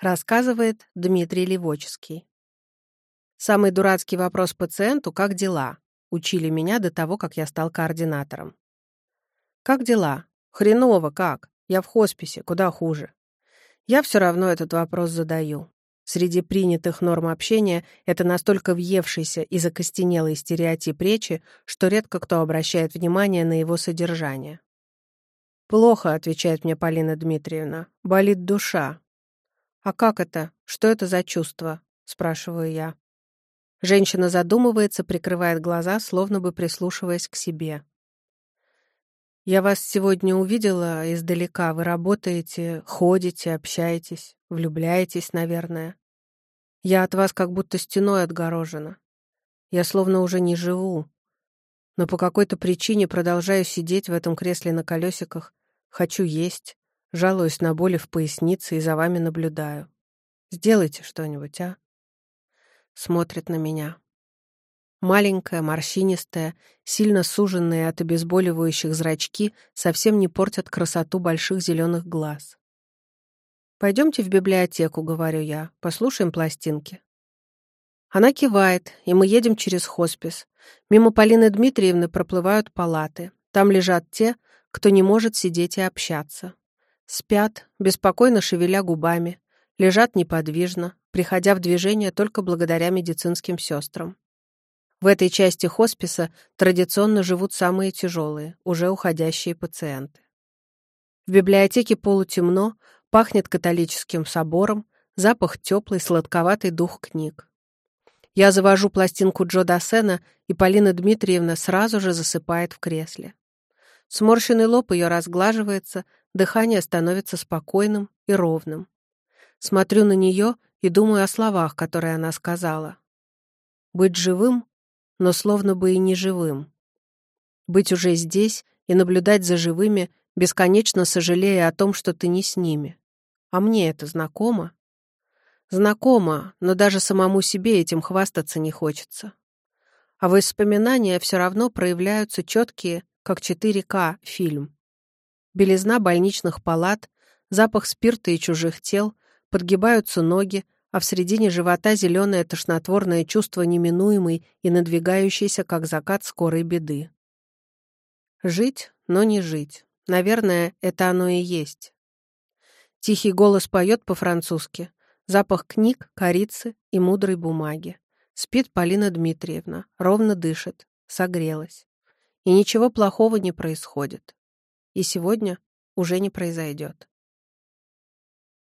Рассказывает Дмитрий Левоческий. Самый дурацкий вопрос пациенту «Как дела?» учили меня до того, как я стал координатором. «Как дела?» «Хреново как? Я в хосписе, куда хуже». Я все равно этот вопрос задаю. Среди принятых норм общения это настолько въевшийся и закостенелый стереотип речи, что редко кто обращает внимание на его содержание. «Плохо», — отвечает мне Полина Дмитриевна, — «болит душа». «А как это? Что это за чувство?» — спрашиваю я. Женщина задумывается, прикрывает глаза, словно бы прислушиваясь к себе. «Я вас сегодня увидела издалека. Вы работаете, ходите, общаетесь, влюбляетесь, наверное. Я от вас как будто стеной отгорожена. Я словно уже не живу. Но по какой-то причине продолжаю сидеть в этом кресле на колесиках. Хочу есть, жалуюсь на боли в пояснице и за вами наблюдаю. Сделайте что-нибудь, а?» Смотрит на меня. Маленькая, морщинистая, сильно суженные от обезболивающих зрачки совсем не портят красоту больших зеленых глаз. «Пойдемте в библиотеку», — говорю я, — «послушаем пластинки». Она кивает, и мы едем через хоспис. Мимо Полины Дмитриевны проплывают палаты. Там лежат те, кто не может сидеть и общаться. Спят, беспокойно шевеля губами, лежат неподвижно, приходя в движение только благодаря медицинским сестрам. В этой части хосписа традиционно живут самые тяжелые, уже уходящие пациенты. В библиотеке полутемно, пахнет католическим собором, запах теплый, сладковатый дух книг. Я завожу пластинку Джо Дассена, и Полина Дмитриевна сразу же засыпает в кресле. Сморщенный лоб ее разглаживается, дыхание становится спокойным и ровным. Смотрю на нее и думаю о словах, которые она сказала. Быть живым но словно бы и не живым. Быть уже здесь и наблюдать за живыми, бесконечно сожалея о том, что ты не с ними. А мне это знакомо? Знакомо, но даже самому себе этим хвастаться не хочется. А воспоминания все равно проявляются четкие, как 4К фильм. Белизна больничных палат, запах спирта и чужих тел, подгибаются ноги, а в середине живота зеленое тошнотворное чувство неминуемой и надвигающейся, как закат скорой беды. Жить, но не жить. Наверное, это оно и есть. Тихий голос поет по-французски. Запах книг, корицы и мудрой бумаги. Спит Полина Дмитриевна, ровно дышит, согрелась. И ничего плохого не происходит. И сегодня уже не произойдет.